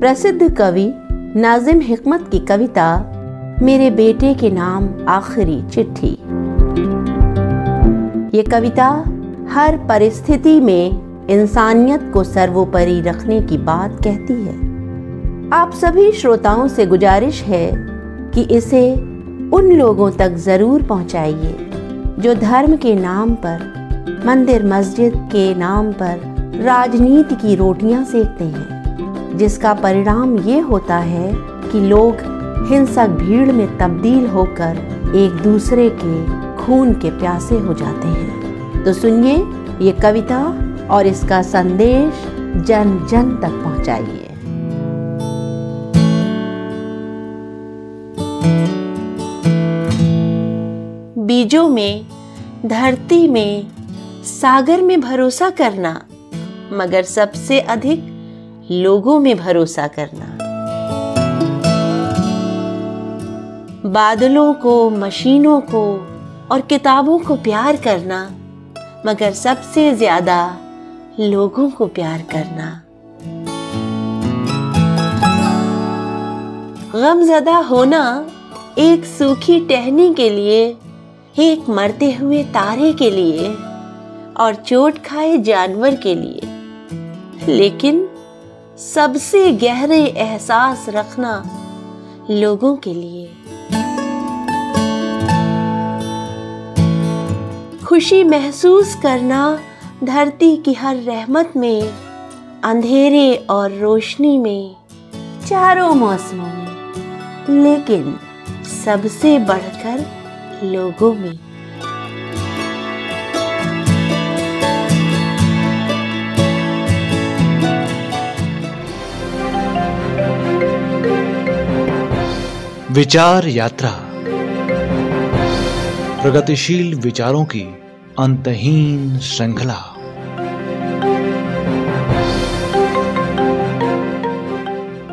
प्रसिद्ध कवि नाजिम हिकमत की कविता, मेरे बेटे के नाम आखिरी चिट्ठी। ये कविता हर परिस्थिति में इंसानियत को सर्वोपरि रखने की बात कहती है। आप सभी श्रोताओं से गुजारिश है कि इसे उन लोगों तक ज़रूर पहुंचाइए, जो धर्म के नाम पर, मंदिर मस्जिद के नाम पर, राजनीति की रोटियाँ सेकते हैं। जिसका परिणाम ये होता है कि लोग हिंसक भीड़ में तब्दील होकर एक दूसरे के खून के प्यासे हो जाते हैं। तो सुनिए ये कविता और इसका संदेश जन जन तक पहुंचाइए। बीजों में, धरती में, सागर में भरोसा करना, मगर सबसे अधिक लोगों में भरोसा करना। बादलों को, मशीनों को और किताबों को प्यार करना, मगर सबसे ज़्यादा लोगों को प्यार करना। गमजदा होना एक सूखी टहनी के लिए, एक मरते हुए तारे के लिए और चोट खाए जानवर के लिए। लेकिन सबसे गहरे एहसास रखना लोगों के लिए। खुशी महसूस करना धरती की हर रहमत में, अंधेरे और रोशनी में, चारों मौसमों में, लेकिन सबसे बढ़कर लोगों में। विचार यात्रा। प्रगतिशील विचारों की अंतहीन श्रृंखला।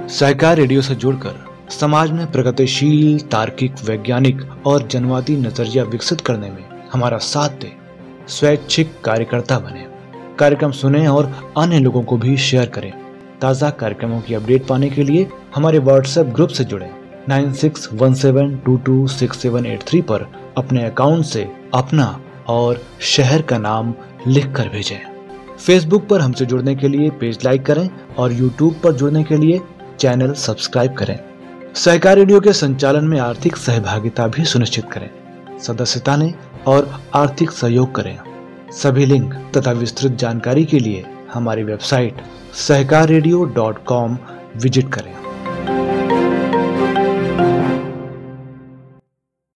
सहकार रेडियो से जुड़कर समाज में प्रगतिशील, तार्किक, वैज्ञानिक और जनवादी नज़रिया विकसित करने में हमारा साथ दे, स्वैच्छिक कार्यकर्ता बने। कार्यक्रम सुने और अन्य लोगों को भी शेयर करें। ताज़ा कार्यक्रमों की अपडेट पाने के लिए हमारे व्हाट्सएप ग्रुप से जुड़ें। 9617226783 पर अपने अकाउंट से अपना और शहर का नाम लिख कर भेजें। फेसबुक पर हमसे जुड़ने के लिए पेज लाइक करें और यूट्यूब पर जुड़ने के लिए चैनल सब्सक्राइब करें। सहकार रेडियो के संचालन में आर्थिक सहभागिता भी सुनिश्चित करें। सदस्यता लें और आर्थिक सहयोग करें। सभी लिंक तथा विस्तृत जानकारी के लिए हमारी वेबसाइट सहकार विज़िट करें।